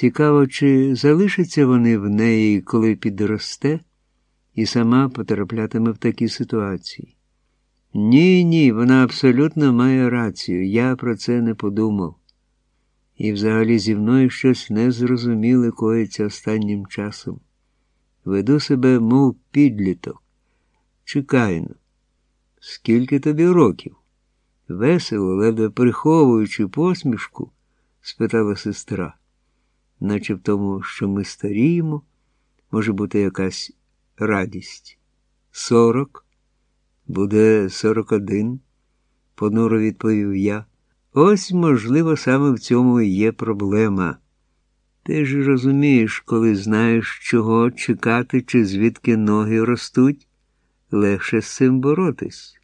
Цікаво, чи залишаться вони в неї, коли підросте, і сама потраплятиме в такі ситуації. Ні, ні, вона абсолютно має рацію, я про це не подумав. І взагалі зі мною щось незрозуміле коїться останнім часом. Веду себе, мов підліток. Чекайно. Скільки тобі років? Весело, ледве приховуючи посмішку, спитала сестра, наче в тому, що ми старіємо, може бути якась радість. Сорок, буде сорок один, понуро відповів я. Ось, можливо, саме в цьому і є проблема. Ти ж розумієш, коли знаєш, чого чекати чи звідки ноги ростуть, легше з цим боротись.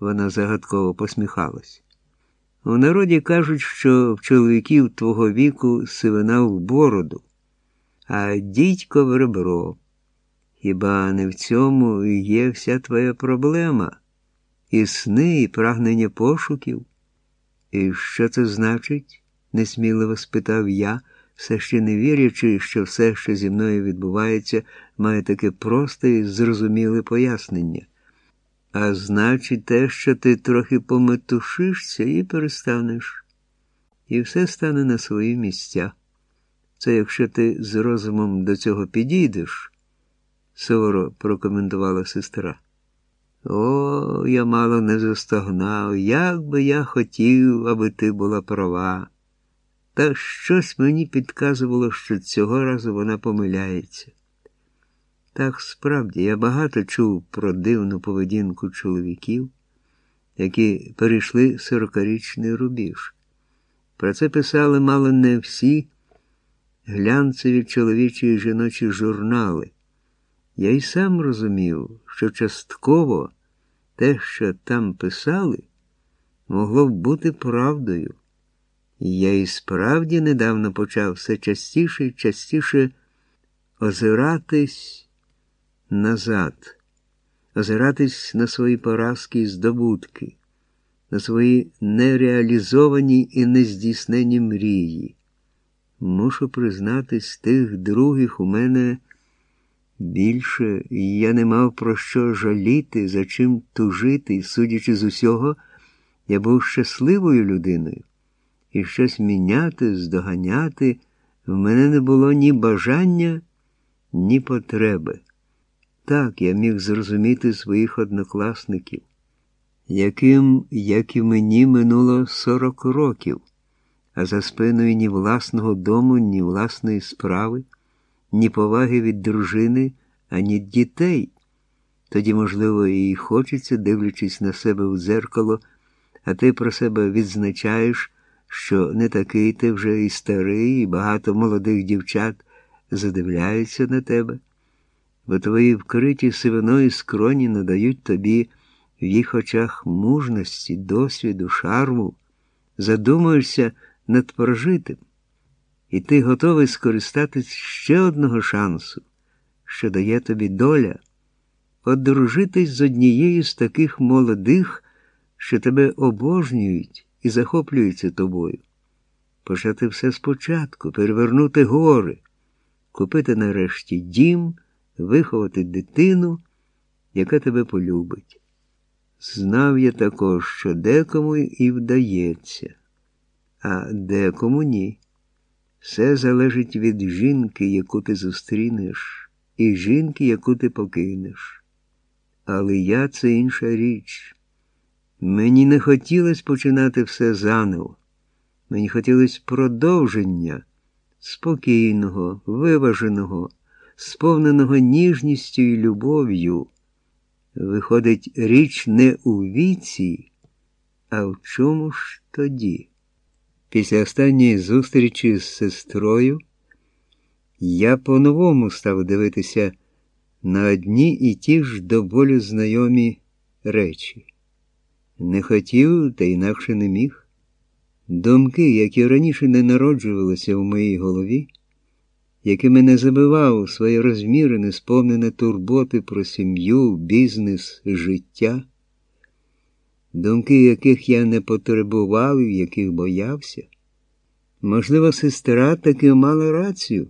Вона загадково посміхалась. У народі кажуть, що в чоловіків твого віку сивина в бороду, а дідько в ребро. Хіба не в цьому є вся твоя проблема? І сни, і прагнення пошуків? І що це значить? несміливо спитав я, все ще не вірячи, що все, що зі мною відбувається, має таке просте і зрозуміле пояснення. А значить, те, що ти трохи пометушишся і перестанеш, і все стане на свої місця. Це якщо ти з розумом до цього підійдеш, суворо прокоментувала сестра. О, я мало не застогнав, як би я хотів, аби ти була права. Та щось мені підказувало, що цього разу вона помиляється. Так справді я багато чув про дивну поведінку чоловіків, які перейшли сорокарічний рубіж. Про це писали мало не всі глянцеві чоловічі і жіночі журнали. Я й сам розумів, що частково те, що там писали, могло б бути правдою. І я і справді недавно почав все частіше і частіше озиратись назад, озиратись на свої поразки і здобутки, на свої нереалізовані і нездійснені мрії. Мушу признатись, тих других у мене більше, і я не мав про що жаліти, за чим тужити, судячи з усього, я був щасливою людиною, і щось міняти, здоганяти в мене не було ні бажання, ні потреби. Так я міг зрозуміти своїх однокласників, яким, як і мені, минуло сорок років, а за спиною ні власного дому, ні власної справи, ні поваги від дружини, ані дітей. Тоді, можливо, і хочеться, дивлячись на себе в дзеркало, а ти про себе відзначаєш, що не такий ти вже і старий, і багато молодих дівчат задивляються на тебе бо твої вкриті сивиною скроні надають тобі в їх очах мужності, досвіду, шарму, задумуєшся над прожитим, і ти готовий скористатись ще одного шансу, що дає тобі доля, одружитись з однією з таких молодих, що тебе обожнюють і захоплюються тобою, почати все спочатку, перевернути гори, купити нарешті дім виховати дитину, яка тебе полюбить. Знав я також, що декому і вдається, а декому ні. Все залежить від жінки, яку ти зустрінеш, і жінки, яку ти покинеш. Але я це інша річ. Мені не хотілося починати все заново. Мені хотілося продовження спокійного, виваженого сповненого ніжністю і любов'ю. Виходить, річ не у віці, а в чому ж тоді? Після останньої зустрічі з сестрою я по-новому став дивитися на одні і ті ж до болю знайомі речі. Не хотів, та інакше не міг. Думки, які раніше не народжувалися в моїй голові, якими не забивав своє розмірене, сповнене турботи про сім'ю, бізнес, життя, думки, яких я не потребував і яких боявся, Можливо, сестра таки мала рацію.